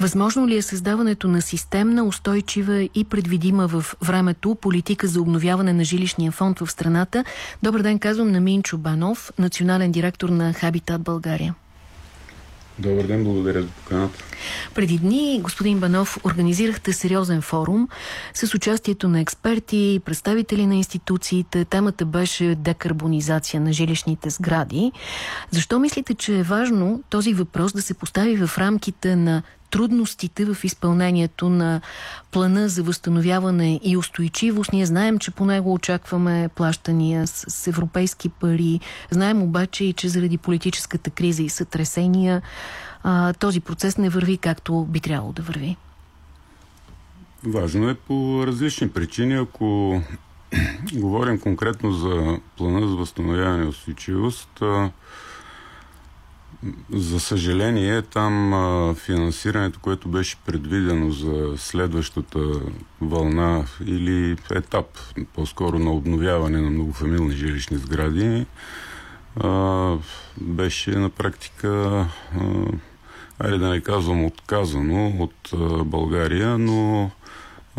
Възможно ли е създаването на системна, устойчива и предвидима в времето политика за обновяване на жилищния фонд в страната? Добър ден, казвам на Минчо Банов, национален директор на Хабитат България. Добър ден, благодаря за поканата. Преди дни, господин Банов, организирахте сериозен форум с участието на експерти, представители на институциите. Темата беше декарбонизация на жилищните сгради. Защо мислите, че е важно този въпрос да се постави в рамките на трудностите в изпълнението на плана за възстановяване и устойчивост. Ние знаем, че по него очакваме плащания с, европейски пари. Знаем обаче и, че заради политическата криза и сътресения този процес не върви както би трябвало да върви. Важно е по различни причини. Ако говорим конкретно за плана за възстановяване и устойчивост, за съжаление, там а, финансирането, което беше предвидено за следващата вълна или етап, по-скоро на обновяване на многофамилни жилищни сгради, а, беше на практика, айде да не казвам отказано от а, България, но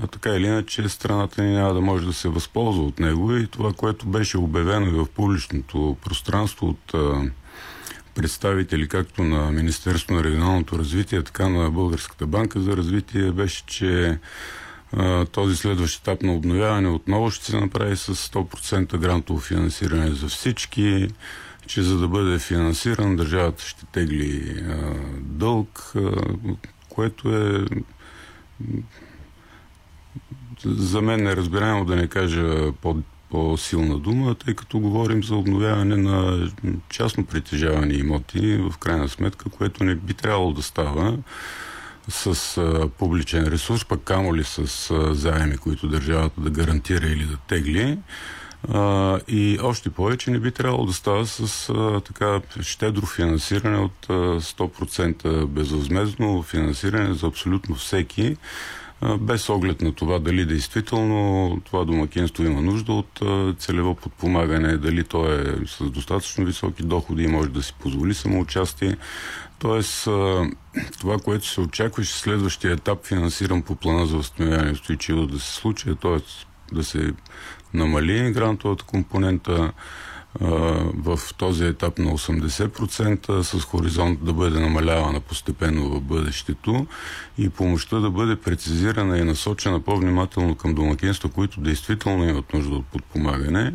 а, така или иначе страната ни няма да може да се възползва от него и това, което беше обявено и в публичното пространство от а, представители както на Министерство на регионалното развитие, така на Българската банка за развитие беше, че този следващ етап на обновяване отново ще се направи с 100% грантово финансиране за всички, че за да бъде финансиран държавата ще тегли дълг, което е за мен неразбираемо да не кажа по по-силна дума, тъй като говорим за обновяване на частно притежавани имоти, в крайна сметка, което не би трябвало да става с а, публичен ресурс, пък камо ли с а, заеми, които държавата да гарантира или да тегли. А, и още повече не би трябвало да става с а, така щедро финансиране от а, 100% безвъзмезно финансиране за абсолютно всеки без оглед на това дали действително това домакинство има нужда от целево подпомагане, дали то е с достатъчно високи доходи и може да си позволи самоучастие. Тоест, това, което се очакваше следващия етап, финансиран по плана за възстановяване и устойчиво да се случи, т.е. да се намали грантовата компонента, в този етап на 80% с хоризонт да бъде намалявана постепенно в бъдещето и помощта да бъде прецизирана и насочена по-внимателно към домакинства, които действително имат нужда от подпомагане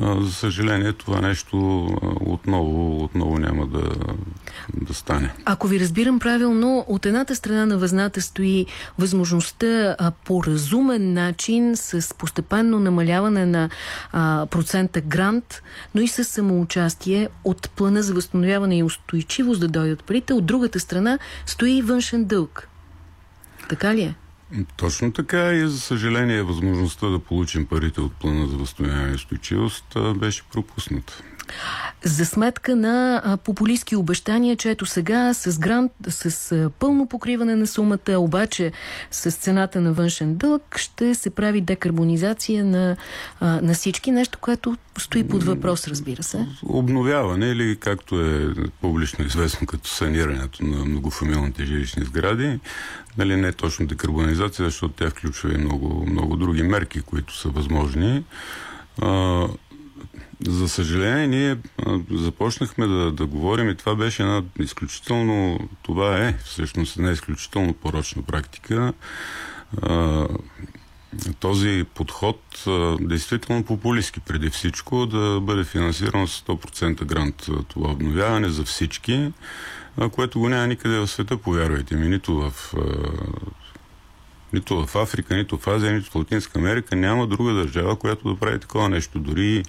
за съжаление, това нещо отново, отново няма да, да стане. Ако ви разбирам правилно, от едната страна на везната стои възможността а, по разумен начин с постепенно намаляване на а, процента грант, но и с самоучастие от плана за възстановяване и устойчивост да дойдат парите. От другата страна стои външен дълг. Така ли е? Точно така и за съжаление възможността да получим парите от плана за възстановяване и устойчивост беше пропусната. За сметка на популистски обещания, че ето сега с грант, с пълно покриване на сумата, обаче с цената на външен дълг, ще се прави декарбонизация на, на всички. Нещо, което стои под въпрос, разбира се. Обновяване или както е публично известно като санирането на многофамилните жилищни сгради, нали, не точно декарбонизация, защото тя включва и много, много други мерки, които са възможни. За съжаление, ние започнахме да, да говорим и това беше една изключително, това е всъщност една изключително порочна практика. Този подход действително популистски преди всичко да бъде финансиран с 100% грант това обновяване за всички, което го няма никъде в света, повярвайте ми, нито в нито в Африка, нито в Азия, нито в Латинска Америка няма друга държава, която да прави такова нещо. Дори,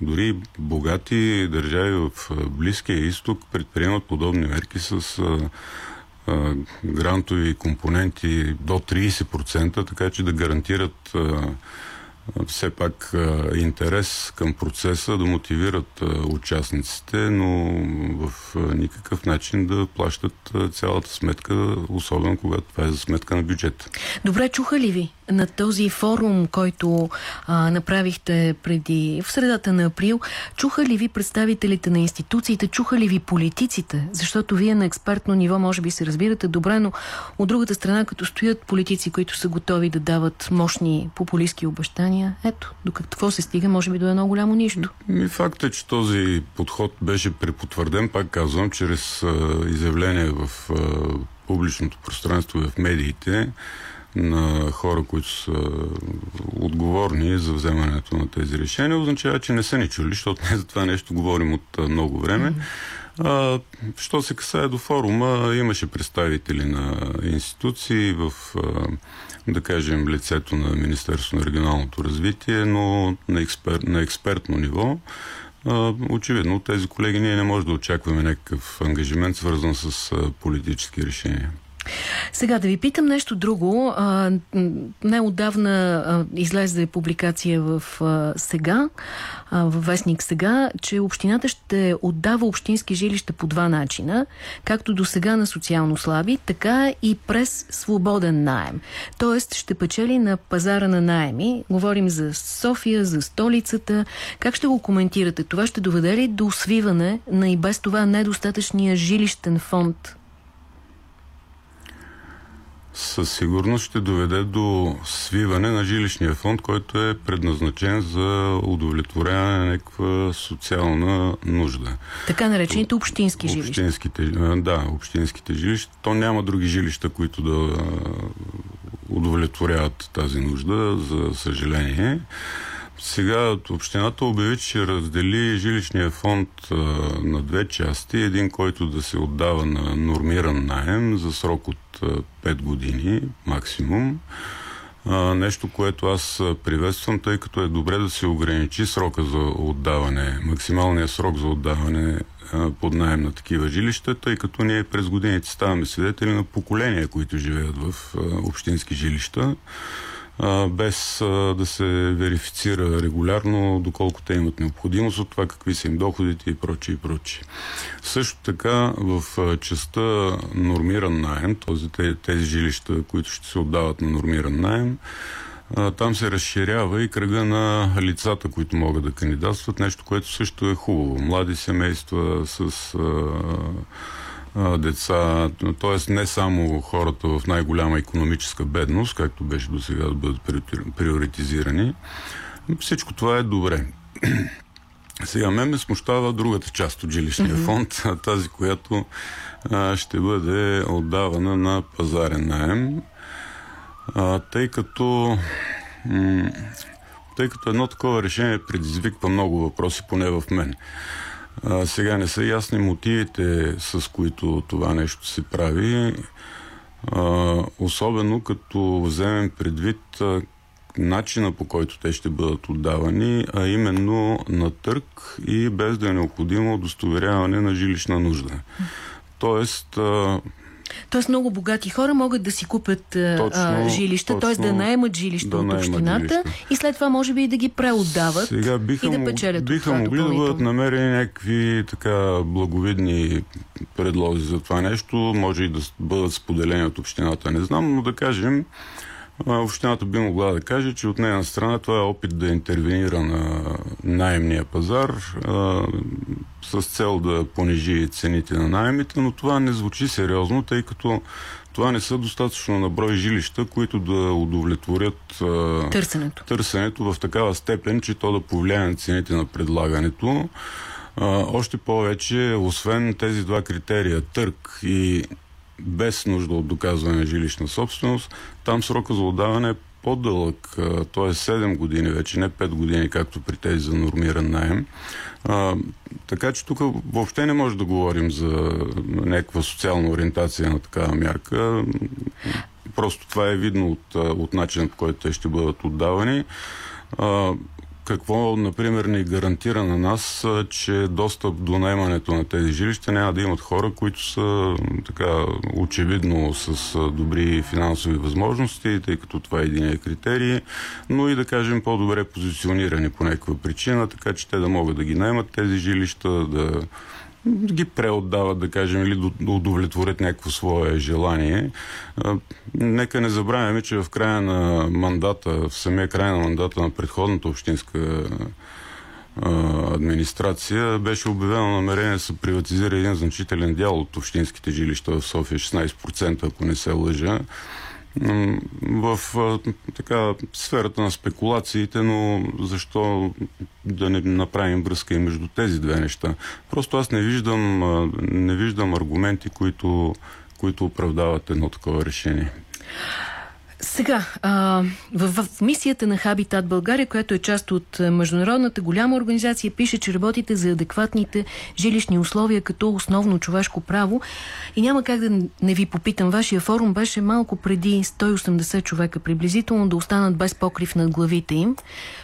дори богати държави в Близкия изток предприемат подобни мерки с а, а, грантови компоненти до 30%, така че да гарантират а, все пак интерес към процеса, да мотивират участниците, но в никакъв начин да плащат цялата сметка, особено когато това е за сметка на бюджет. Добре, чуха ли ви на този форум, който а, направихте преди в средата на април, чуха ли ви представителите на институциите, чуха ли ви политиците? Защото вие на експертно ниво може би се разбирате добре, но от другата страна, като стоят политици, които са готови да дават мощни популистски обещания, ето, до какво се стига, може би до едно голямо нищо. Ми факт е, че този подход беше препотвърден, пак казвам, чрез а, изявление в а, публичното пространство и в медиите, на хора, които са отговорни за вземането на тези решения, означава, че не са ни чули, защото не за това нещо говорим от много време. А, що се касае до форума, имаше представители на институции в, да кажем, лицето на Министерство на регионалното развитие, но на, експер, на експертно ниво. Очевидно, от тези колеги ние не можем да очакваме някакъв ангажимент, свързан с политически решения. Сега да ви питам нещо друго. Неодавна излезе публикация в сега, в Вестник сега, че общината ще отдава общински жилища по два начина, както до сега на социално слаби, така и през свободен найем. Тоест ще печели на пазара на найеми. Говорим за София, за столицата. Как ще го коментирате? Това ще доведе ли до свиване на и без това недостатъчния жилищен фонд със сигурност ще доведе до свиване на жилищния фонд, който е предназначен за удовлетворяване на някаква социална нужда. Така наречените общински жилища. Общинските, да, общинските жилища. То няма други жилища, които да удовлетворяват тази нужда, за съжаление. Сега общината обяви, че раздели жилищния фонд а, на две части. Един, който да се отдава на нормиран найем за срок от а, 5 години максимум. А, нещо, което аз приветствам, тъй като е добре да се ограничи срока за отдаване, максималния срок за отдаване под найем на такива жилища, тъй като ние през годините ставаме свидетели на поколения, които живеят в общински жилища без да се верифицира регулярно доколко те имат необходимост от това, какви са им доходите и прочие и прочие. Също така в частта нормиран найем, този, тези жилища, които ще се отдават на нормиран найем, там се разширява и кръга на лицата, които могат да кандидатстват, нещо, което също е хубаво. Млади семейства с деца, т.е. не само хората в най-голяма економическа бедност, както беше до сега да бъдат приоритизирани. Всичко това е добре. Сега мен ме смущава другата част от жилищния фонд, тази, която а, ще бъде отдавана на пазарен наем, а, тъй като тъй като едно такова решение предизвиква много въпроси, поне в мен. А, сега не са ясни мотивите, с които това нещо се прави, а, особено като вземем предвид а, начина по който те ще бъдат отдавани, а именно на търг и без да е необходимо удостоверяване на жилищна нужда. Тоест, а, Тоест много богати хора могат да си купят точно, а, жилища, т.е. да наемат жилища да от общината жилища. и след това може би и да ги преотдават Сега биха и да печелят Биха могли да бъдат намерени някакви така благовидни предлози за това нещо, може и да бъдат споделени от общината, не знам, но да кажем Общината би могла да каже, че от нея страна това е опит да интервенира на найемния пазар а, с цел да понижи цените на найемите, но това не звучи сериозно, тъй като това не са достатъчно на брой жилища, които да удовлетворят а, търсенето. търсенето в такава степен, че то да повлияе на цените на предлагането. А, още повече, освен тези два критерия, търг и без нужда от доказване на жилищна собственост, там срока за отдаване е по-дълъг, т.е. 7 години вече, не 5 години, както при тези за нормиран найем. А, така че тук въобще не може да говорим за някаква социална ориентация на такава мярка. Просто това е видно от, от начина по който те ще бъдат отдавани. А, какво, например, ни гарантира на нас, че достъп до наймането на тези жилища няма да имат хора, които са така очевидно с добри финансови възможности, тъй като това е един критерий, но и да кажем по-добре позиционирани по някаква причина, така че те да могат да ги наймат тези жилища, да ги преотдават, да кажем, или да удовлетворят някакво свое желание. Нека не забравяме, че в края на мандата, в самия край на мандата на предходната общинска администрация беше обявено намерение да се приватизира един значителен дял от общинските жилища в София, 16%, ако не се лъжа в така, сферата на спекулациите, но защо да не направим връзка и между тези две неща? Просто аз не виждам, не виждам аргументи, които, които оправдават едно такова решение. Сега, а, в, в мисията на Хабитат България, която е част от международната голяма организация, пише, че работите за адекватните жилищни условия като основно човешко право. И няма как да не ви попитам. Вашия форум беше малко преди 180 човека приблизително да останат без покрив над главите им.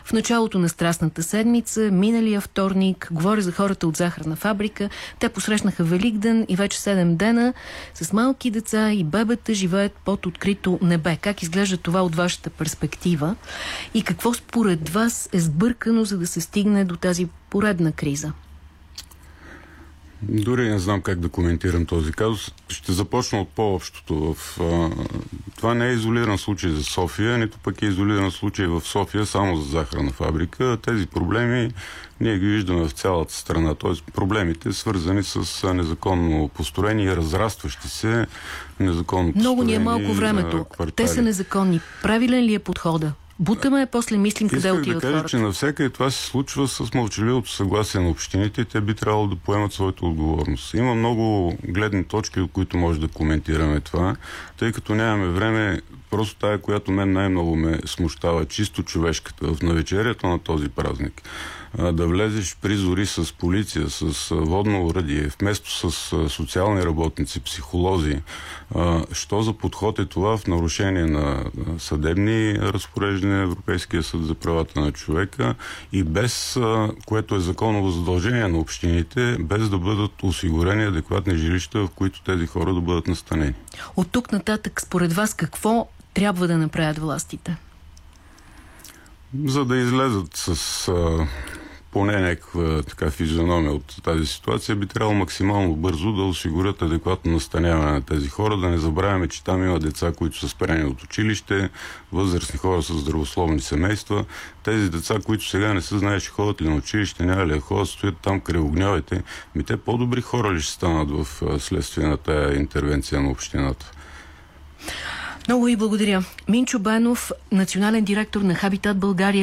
В началото на Страстната седмица, миналия вторник, говоря за хората от захарна фабрика, те посрещнаха Великден и вече 7 дена с малки деца и бебета живеят под открито небе. Как изглежда това от вашата перспектива и какво според вас е сбъркано, за да се стигне до тази поредна криза? Дори не знам как да коментирам този казус. Ще започна от по-общото. В, а, това не е изолиран случай за София, нито пък е изолиран случай в София само за захарна фабрика. Тези проблеми ние ги виждаме в цялата страна. Тоест проблемите свързани с незаконно построени и разрастващи се незаконно Много ни е малко времето. Квартали. Те са незаконни. Правилен ли е подхода? Бутаме, после мислим къде Исках отиват да кажа, хората. че навсякъде това се случва с мълчаливото съгласие на общините и те би трябвало да поемат своята отговорност. Има много гледни точки, от които може да коментираме това, тъй като нямаме време. Просто тая, която мен най-много ме смущава, чисто човешката, в навечерието на този празник да влезеш при зори с полиция, с водно уръдие, вместо с социални работници, психолози. Що за подход е това в нарушение на съдебни разпореждания Европейския съд за правата на човека и без, което е законово задължение на общините, без да бъдат осигурени адекватни жилища, в които тези хора да бъдат настанени. От тук нататък, според вас, какво трябва да направят властите? За да излезат с а, поне някаква така физиономия от тази ситуация, би трябвало максимално бързо да осигурят адекватно настаняване на тези хора. Да не забравяме, че там има деца, които са спрени от училище, възрастни хора с здравословни семейства. Тези деца, които сега не се знаеш, ходят ли на училище, няма ли да ходят, стоят там край огньовете. Ми те по-добри хора ли ще станат в следствие на тая интервенция на общината? Много ви благодаря. Минчо Бенов, национален директор на Хабитат България.